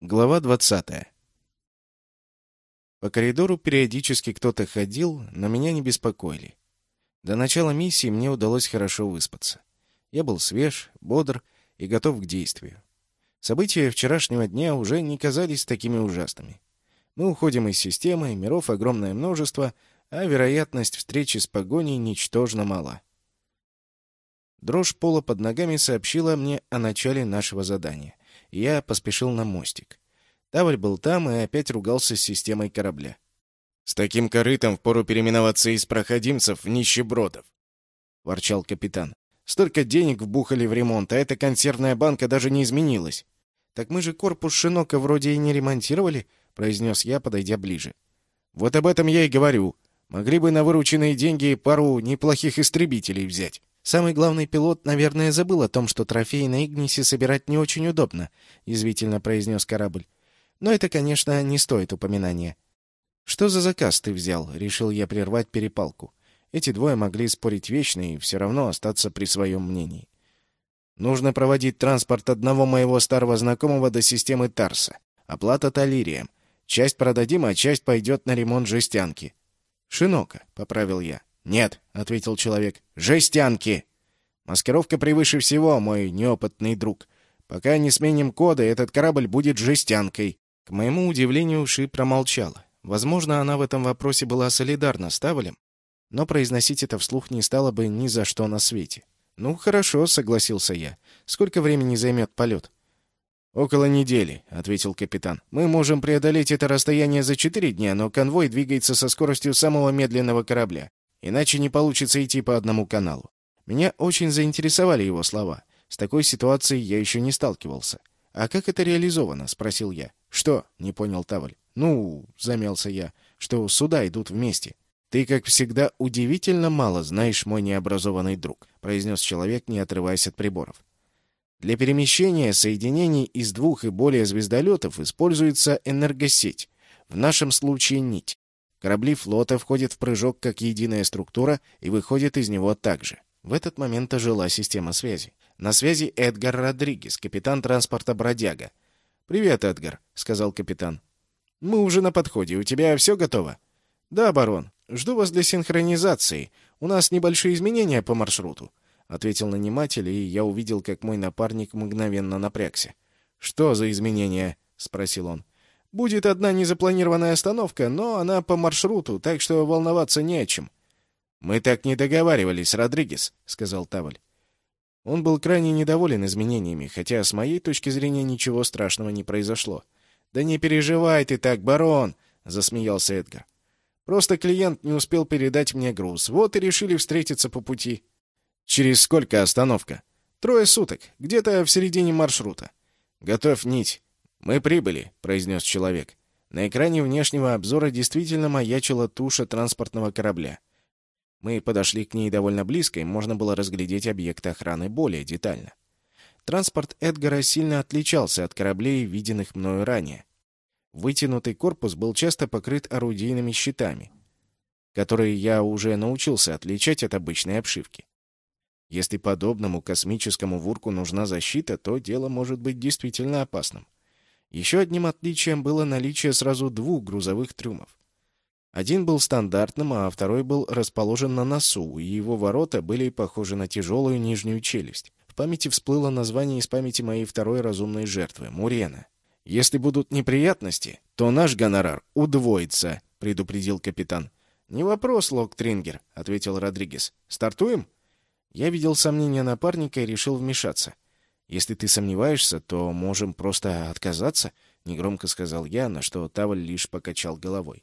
Глава 20. По коридору периодически кто-то ходил, но меня не беспокоили. До начала миссии мне удалось хорошо выспаться. Я был свеж, бодр и готов к действию. События вчерашнего дня уже не казались такими ужасными. Мы уходим из системы, миров огромное множество, а вероятность встречи с погоней ничтожно мала. Дрожь пола под ногами сообщила мне о начале нашего задания — я поспешил на мостик. Таваль был там и опять ругался с системой корабля. «С таким корытом впору переименоваться из проходимцев в нищебродов», — ворчал капитан. «Столько денег вбухали в ремонт, а эта консервная банка даже не изменилась». «Так мы же корпус Шинока вроде и не ремонтировали», — произнес я, подойдя ближе. «Вот об этом я и говорю. Могли бы на вырученные деньги пару неплохих истребителей взять». Самый главный пилот, наверное, забыл о том, что трофеи на Игнисе собирать не очень удобно, язвительно произнес корабль. Но это, конечно, не стоит упоминания. Что за заказ ты взял? Решил я прервать перепалку. Эти двое могли спорить вечно и все равно остаться при своем мнении. Нужно проводить транспорт одного моего старого знакомого до системы Тарса. Оплата талирием. Часть продадим, а часть пойдет на ремонт жестянки. Шинока, поправил я. «Нет», — ответил человек, — «жестянки». «Маскировка превыше всего, мой неопытный друг. Пока не сменим коды, этот корабль будет жестянкой». К моему удивлению, Ши промолчала. Возможно, она в этом вопросе была солидарна с Тавалем, но произносить это вслух не стало бы ни за что на свете. «Ну, хорошо», — согласился я. «Сколько времени займет полет?» «Около недели», — ответил капитан. «Мы можем преодолеть это расстояние за четыре дня, но конвой двигается со скоростью самого медленного корабля. Иначе не получится идти по одному каналу. Меня очень заинтересовали его слова. С такой ситуацией я еще не сталкивался. «А как это реализовано?» — спросил я. «Что?» — не понял Таваль. «Ну, — замялся я, — что суда идут вместе». «Ты, как всегда, удивительно мало знаешь, мой необразованный друг», — произнес человек, не отрываясь от приборов. «Для перемещения соединений из двух и более звездолетов используется энергосеть, в нашем случае нить. Корабли флота входят в прыжок как единая структура и выходят из него также. В этот момент ожила система связи. На связи Эдгар Родригес, капитан транспорта «Бродяга». «Привет, Эдгар», — сказал капитан. «Мы уже на подходе. У тебя все готово?» «Да, барон. Жду вас для синхронизации. У нас небольшие изменения по маршруту», — ответил наниматель, и я увидел, как мой напарник мгновенно напрягся. «Что за изменения?» — спросил он. Будет одна незапланированная остановка, но она по маршруту, так что волноваться не о чем. «Мы так не договаривались, Родригес», — сказал Таваль. Он был крайне недоволен изменениями, хотя с моей точки зрения ничего страшного не произошло. «Да не переживай ты так, барон!» — засмеялся Эдгар. «Просто клиент не успел передать мне груз. Вот и решили встретиться по пути». «Через сколько остановка?» «Трое суток. Где-то в середине маршрута». «Готовь нить. «Мы прибыли», — произнес человек. На экране внешнего обзора действительно маячила туша транспортного корабля. Мы подошли к ней довольно близко, и можно было разглядеть объекты охраны более детально. Транспорт Эдгара сильно отличался от кораблей, виденных мною ранее. Вытянутый корпус был часто покрыт орудийными щитами, которые я уже научился отличать от обычной обшивки. Если подобному космическому вурку нужна защита, то дело может быть действительно опасным. Еще одним отличием было наличие сразу двух грузовых трюмов. Один был стандартным, а второй был расположен на носу, и его ворота были похожи на тяжелую нижнюю челюсть. В памяти всплыло название из памяти моей второй разумной жертвы — Мурена. «Если будут неприятности, то наш гонорар удвоится», — предупредил капитан. «Не вопрос, Лок Трингер», — ответил Родригес. «Стартуем?» Я видел сомнения напарника и решил вмешаться. Если ты сомневаешься, то можем просто отказаться, — негромко сказал я, на что Таваль лишь покачал головой.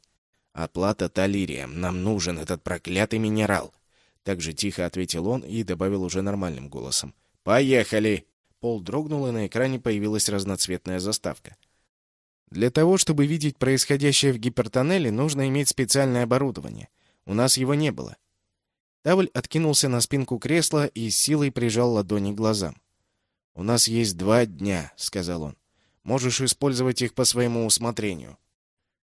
«Оплата талирием. Нам нужен этот проклятый минерал!» Так же тихо ответил он и добавил уже нормальным голосом. «Поехали!» Пол дрогнул, и на экране появилась разноцветная заставка. Для того, чтобы видеть происходящее в гипертоннеле, нужно иметь специальное оборудование. У нас его не было. Тавль откинулся на спинку кресла и силой прижал ладони к глазам. «У нас есть два дня», — сказал он. «Можешь использовать их по своему усмотрению.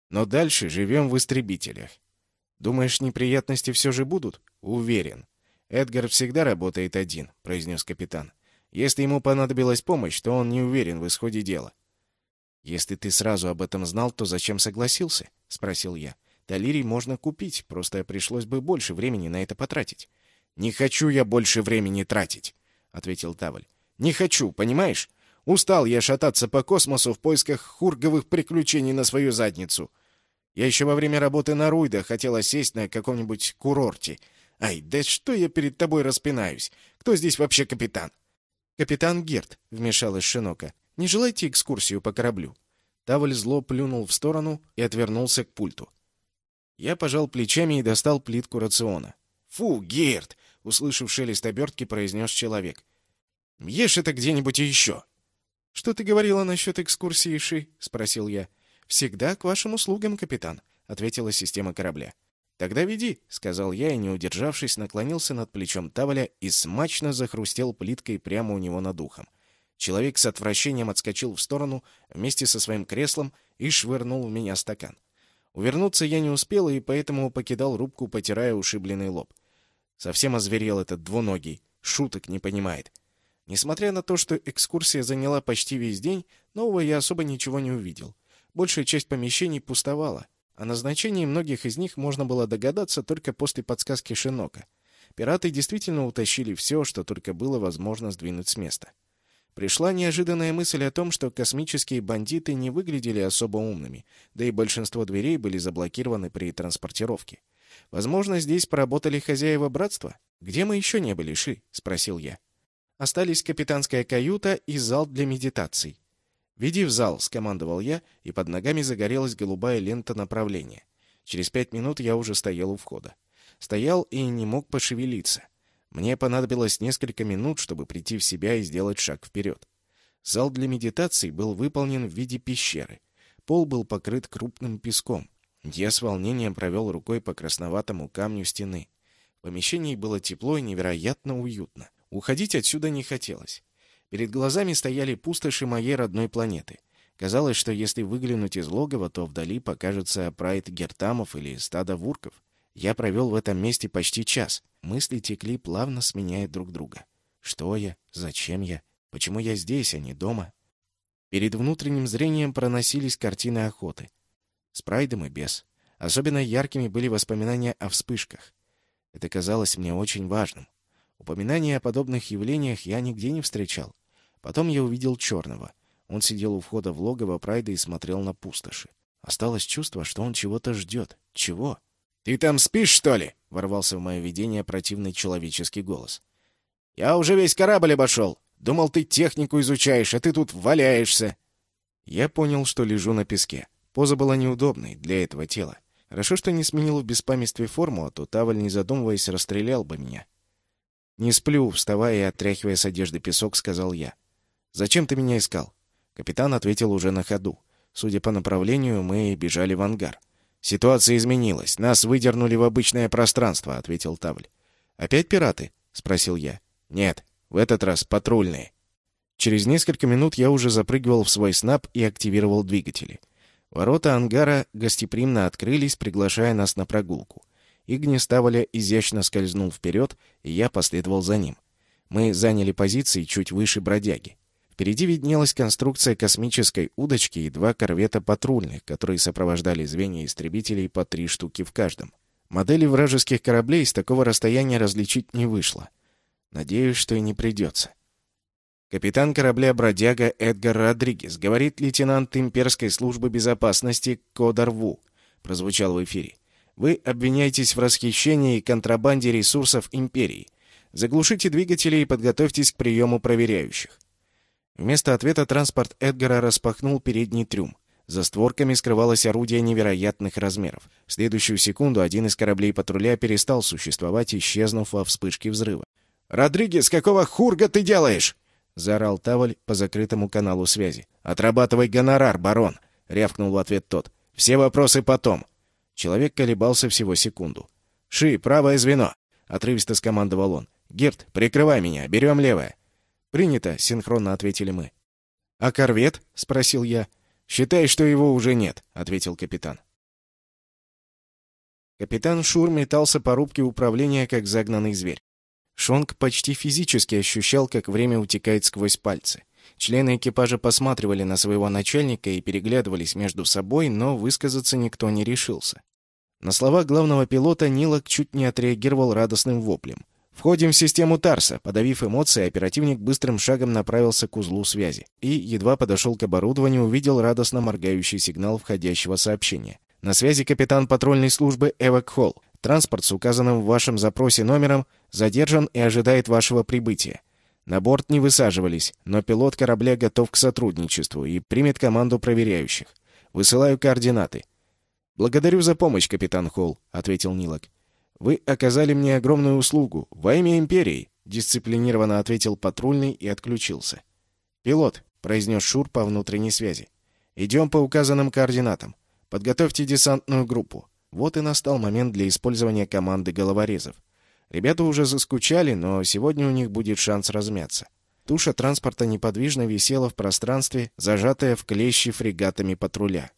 Но дальше живем в истребителях. Думаешь, неприятности все же будут? Уверен. Эдгар всегда работает один», — произнес капитан. «Если ему понадобилась помощь, то он не уверен в исходе дела». «Если ты сразу об этом знал, то зачем согласился?» — спросил я. «Талирий можно купить, просто пришлось бы больше времени на это потратить». «Не хочу я больше времени тратить», — ответил Таваль. «Не хочу, понимаешь? Устал я шататься по космосу в поисках хурговых приключений на свою задницу. Я еще во время работы на Руйда хотела сесть на каком-нибудь курорте. Ай, да что я перед тобой распинаюсь? Кто здесь вообще капитан?» «Капитан Герт», — вмешалась Шинока. «Не желаете экскурсию по кораблю?» Таваль зло плюнул в сторону и отвернулся к пульту. Я пожал плечами и достал плитку рациона. «Фу, Герт!» — услышав шелест обертки, произнес человек. «Ешь это где-нибудь еще!» «Что ты говорила насчет экскурсии, Ши?» — спросил я. «Всегда к вашим услугам, капитан», — ответила система корабля. «Тогда веди», — сказал я и, не удержавшись, наклонился над плечом Таваля и смачно захрустел плиткой прямо у него над ухом. Человек с отвращением отскочил в сторону вместе со своим креслом и швырнул в меня стакан. Увернуться я не успел и поэтому покидал рубку, потирая ушибленный лоб. Совсем озверел этот двуногий, шуток не понимает. Несмотря на то, что экскурсия заняла почти весь день, нового я особо ничего не увидел. Большая часть помещений пустовала. О назначении многих из них можно было догадаться только после подсказки Шинока. Пираты действительно утащили все, что только было возможно сдвинуть с места. Пришла неожиданная мысль о том, что космические бандиты не выглядели особо умными, да и большинство дверей были заблокированы при транспортировке. Возможно, здесь поработали хозяева братства? Где мы еще не были, Ши? — спросил я. Остались капитанская каюта и зал для медитаций. «Веди в зал», — скомандовал я, и под ногами загорелась голубая лента направления. Через пять минут я уже стоял у входа. Стоял и не мог пошевелиться. Мне понадобилось несколько минут, чтобы прийти в себя и сделать шаг вперед. Зал для медитации был выполнен в виде пещеры. Пол был покрыт крупным песком. Я с волнением провел рукой по красноватому камню стены. В помещении было тепло и невероятно уютно. Уходить отсюда не хотелось. Перед глазами стояли пустоши моей родной планеты. Казалось, что если выглянуть из логова, то вдали покажется прайд гертамов или стадо вурков. Я провел в этом месте почти час. Мысли текли, плавно сменяя друг друга. Что я? Зачем я? Почему я здесь, а не дома? Перед внутренним зрением проносились картины охоты. С прайдом и без. Особенно яркими были воспоминания о вспышках. Это казалось мне очень важным. Упоминания о подобных явлениях я нигде не встречал. Потом я увидел черного. Он сидел у входа в логово Прайда и смотрел на пустоши. Осталось чувство, что он чего-то ждет. Чего? «Ты там спишь, что ли?» — ворвался в мое видение противный человеческий голос. «Я уже весь корабль обошел. Думал, ты технику изучаешь, а ты тут валяешься». Я понял, что лежу на песке. Поза была неудобной для этого тела. Хорошо, что не сменил в беспамятстве форму, а то Таваль, не задумываясь, расстрелял бы меня. «Не сплю», — вставая и отряхивая с одежды песок, сказал я. «Зачем ты меня искал?» Капитан ответил уже на ходу. Судя по направлению, мы бежали в ангар. «Ситуация изменилась. Нас выдернули в обычное пространство», — ответил Тавль. «Опять пираты?» — спросил я. «Нет, в этот раз патрульные». Через несколько минут я уже запрыгивал в свой снап и активировал двигатели. Ворота ангара гостеприимно открылись, приглашая нас на прогулку. Игни Ставоля изящно скользнул вперед, и я последовал за ним. Мы заняли позиции чуть выше бродяги. Впереди виднелась конструкция космической удочки и два корвета патрульных, которые сопровождали звенья истребителей по три штуки в каждом. Модели вражеских кораблей с такого расстояния различить не вышло. Надеюсь, что и не придется. Капитан корабля «Бродяга» Эдгар Родригес, говорит лейтенант имперской службы безопасности Кодар Ву, прозвучал в эфире. Вы обвиняетесь в расхищении и контрабанде ресурсов империи. Заглушите двигатели и подготовьтесь к приему проверяющих. Вместо ответа транспорт Эдгара распахнул передний трюм. За створками скрывалось орудие невероятных размеров. В следующую секунду один из кораблей патруля перестал существовать, исчезнув во вспышке взрыва. «Родригес, какого хурга ты делаешь?» — заорал Таваль по закрытому каналу связи. «Отрабатывай гонорар, барон!» — рявкнул в ответ тот. «Все вопросы потом. Человек колебался всего секунду. «Ши, правое звено!» — отрывисто скомандовал он. «Герт, прикрывай меня, берем левое!» «Принято!» — синхронно ответили мы. «А корвет?» — спросил я. «Считай, что его уже нет», — ответил капитан. Капитан Шур метался по рубке управления, как загнанный зверь. Шонг почти физически ощущал, как время утекает сквозь пальцы. Члены экипажа посматривали на своего начальника и переглядывались между собой, но высказаться никто не решился. На слова главного пилота Нилок чуть не отреагировал радостным воплем. «Входим в систему Тарса». Подавив эмоции, оперативник быстрым шагом направился к узлу связи. И, едва подошел к оборудованию, увидел радостно моргающий сигнал входящего сообщения. «На связи капитан патрульной службы Эвак Холл. Транспорт с указанным в вашем запросе номером задержан и ожидает вашего прибытия. На борт не высаживались, но пилот корабля готов к сотрудничеству и примет команду проверяющих. Высылаю координаты. «Благодарю за помощь, капитан Холл», — ответил Нилок. «Вы оказали мне огромную услугу. Во имя Империи», — дисциплинированно ответил патрульный и отключился. «Пилот», — произнес Шур по внутренней связи. «Идем по указанным координатам. Подготовьте десантную группу». Вот и настал момент для использования команды головорезов. Ребята уже заскучали, но сегодня у них будет шанс размяться. Туша транспорта неподвижно висела в пространстве, зажатая в клещи фрегатами патруля.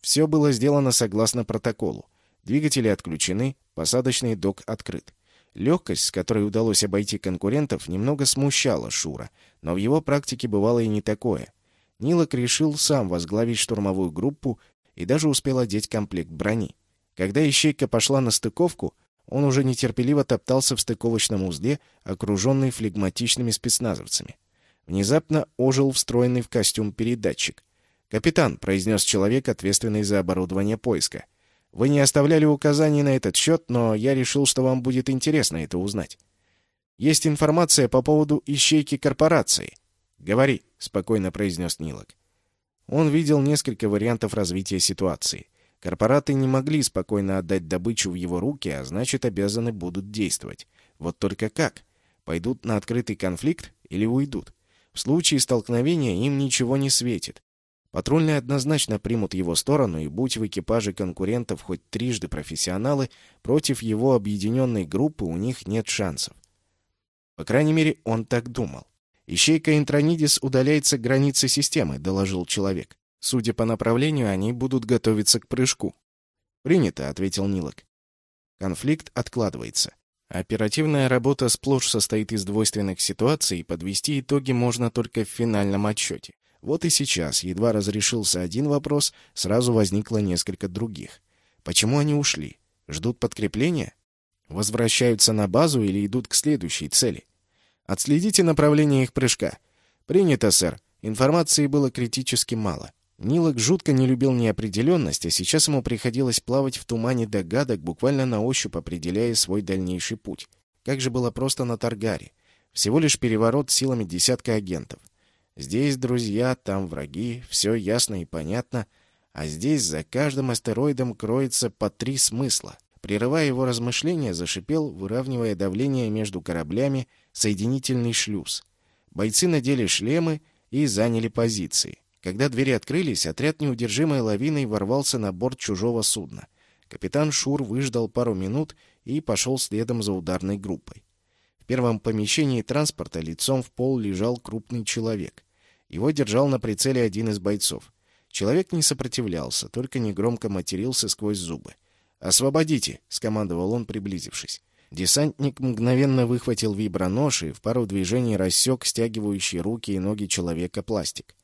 Все было сделано согласно протоколу. Двигатели отключены, посадочный док открыт. Легкость, с которой удалось обойти конкурентов, немного смущала Шура, но в его практике бывало и не такое. Нилок решил сам возглавить штурмовую группу и даже успел одеть комплект брони. Когда ищейка пошла на стыковку, он уже нетерпеливо топтался в стыковочном узле, окруженный флегматичными спецназовцами. Внезапно ожил встроенный в костюм передатчик. «Капитан», — произнес человек, ответственный за оборудование поиска, — «вы не оставляли указаний на этот счет, но я решил, что вам будет интересно это узнать. Есть информация по поводу ищейки корпорации». «Говори», — спокойно произнес Нилок. Он видел несколько вариантов развития ситуации — Корпораты не могли спокойно отдать добычу в его руки, а значит, обязаны будут действовать. Вот только как? Пойдут на открытый конфликт или уйдут? В случае столкновения им ничего не светит. Патрульные однозначно примут его сторону, и будь в экипаже конкурентов хоть трижды профессионалы, против его объединенной группы у них нет шансов. По крайней мере, он так думал. «Ищейка Интронидис удаляется к границе системы», — доложил человек. Судя по направлению, они будут готовиться к прыжку. «Принято», — ответил Нилок. Конфликт откладывается. Оперативная работа сплошь состоит из двойственных ситуаций, и подвести итоги можно только в финальном отчете. Вот и сейчас, едва разрешился один вопрос, сразу возникло несколько других. Почему они ушли? Ждут подкрепления? Возвращаются на базу или идут к следующей цели? Отследите направление их прыжка. Принято, сэр. Информации было критически мало. Нилок жутко не любил неопределенность, а сейчас ему приходилось плавать в тумане догадок, буквально на ощупь определяя свой дальнейший путь. Как же было просто на Таргаре. Всего лишь переворот силами десятка агентов. Здесь друзья, там враги, все ясно и понятно. А здесь за каждым астероидом кроется по три смысла. Прерывая его размышления, зашипел, выравнивая давление между кораблями, соединительный шлюз. Бойцы надели шлемы и заняли позиции. Когда двери открылись, отряд неудержимой лавиной ворвался на борт чужого судна. Капитан Шур выждал пару минут и пошел следом за ударной группой. В первом помещении транспорта лицом в пол лежал крупный человек. Его держал на прицеле один из бойцов. Человек не сопротивлялся, только негромко матерился сквозь зубы. «Освободите!» — скомандовал он, приблизившись. Десантник мгновенно выхватил вибронож и в пару движений рассек стягивающие руки и ноги человека пластик.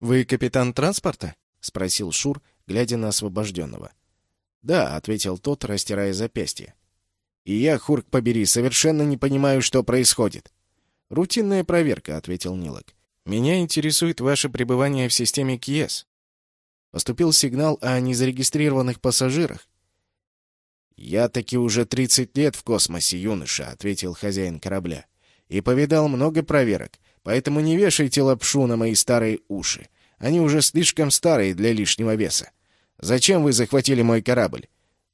«Вы капитан транспорта?» — спросил Шур, глядя на освобожденного. «Да», — ответил тот, растирая запястье. «И я, Хурк побери, совершенно не понимаю, что происходит». «Рутинная проверка», — ответил Нилок. «Меня интересует ваше пребывание в системе КИЕС». Поступил сигнал о незарегистрированных пассажирах. «Я таки уже тридцать лет в космосе, юноша», — ответил хозяин корабля. «И повидал много проверок. Поэтому не вешайте лапшу на мои старые уши. Они уже слишком старые для лишнего веса. Зачем вы захватили мой корабль?»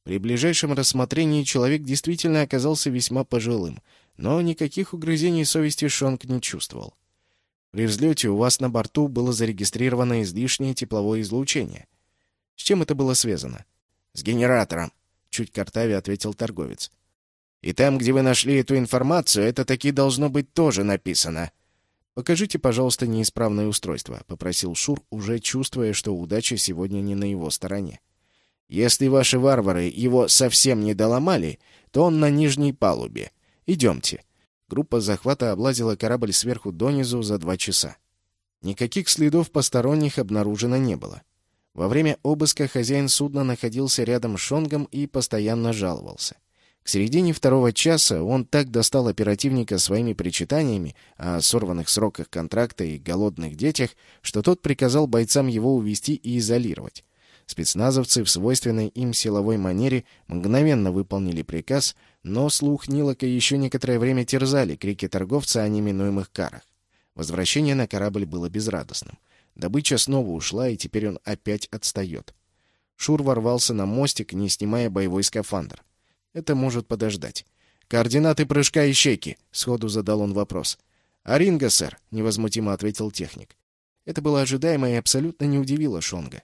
При ближайшем рассмотрении человек действительно оказался весьма пожилым, но никаких угрызений совести Шонг не чувствовал. При взлете у вас на борту было зарегистрировано излишнее тепловое излучение. С чем это было связано? С генератором, чуть картаве ответил торговец. И там, где вы нашли эту информацию, это таки должно быть тоже написано. «Покажите, пожалуйста, неисправное устройство», — попросил Шур, уже чувствуя, что удача сегодня не на его стороне. «Если ваши варвары его совсем не доломали, то он на нижней палубе. Идемте». Группа захвата облазила корабль сверху донизу за два часа. Никаких следов посторонних обнаружено не было. Во время обыска хозяин судна находился рядом с Шонгом и постоянно жаловался. К середине второго часа он так достал оперативника своими причитаниями о сорванных сроках контракта и голодных детях, что тот приказал бойцам его увести и изолировать. Спецназовцы в свойственной им силовой манере мгновенно выполнили приказ, но слух Нилока еще некоторое время терзали крики торговца о неминуемых карах. Возвращение на корабль было безрадостным. Добыча снова ушла, и теперь он опять отстает. Шур ворвался на мостик, не снимая боевой скафандр. Это может подождать. «Координаты прыжка ищейки», — сходу задал он вопрос. «Аринга, сэр», — невозмутимо ответил техник. Это было ожидаемо и абсолютно не удивило Шонга.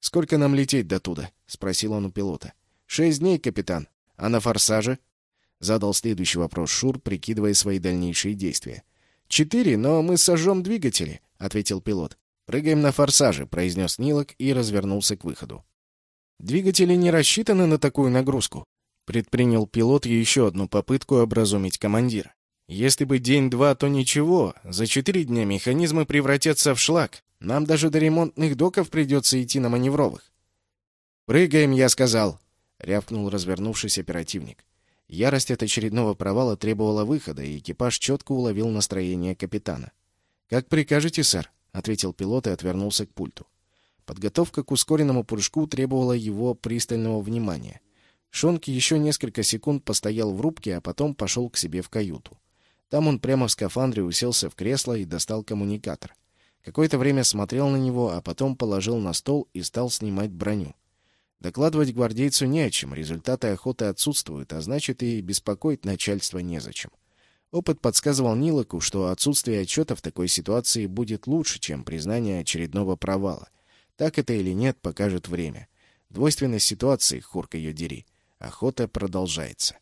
«Сколько нам лететь до туда?» — спросил он у пилота. «Шесть дней, капитан. А на форсаже?» Задал следующий вопрос Шур, прикидывая свои дальнейшие действия. «Четыре, но мы сожжем двигатели», — ответил пилот. «Прыгаем на форсаже», — произнес Нилок и развернулся к выходу. «Двигатели не рассчитаны на такую нагрузку», Предпринял пилот еще одну попытку образумить командира. Если бы день-два, то ничего. За четыре дня механизмы превратятся в шлак. Нам даже до ремонтных доков придется идти на маневровых. «Прыгаем», — я сказал, — рявкнул развернувшись оперативник. Ярость от очередного провала требовала выхода, и экипаж четко уловил настроение капитана. «Как прикажете, сэр», — ответил пилот и отвернулся к пульту. Подготовка к ускоренному прыжку требовала его пристального внимания — Шонки еще несколько секунд постоял в рубке, а потом пошел к себе в каюту. Там он прямо в скафандре уселся в кресло и достал коммуникатор. Какое-то время смотрел на него, а потом положил на стол и стал снимать броню. Докладывать гвардейцу не о чем, результаты охоты отсутствуют, а значит и беспокоить начальство незачем. Опыт подсказывал Нилоку, что отсутствие отчета в такой ситуации будет лучше, чем признание очередного провала. Так это или нет, покажет время. Двойственность ситуации, Хурка ее дери. Охота продолжается.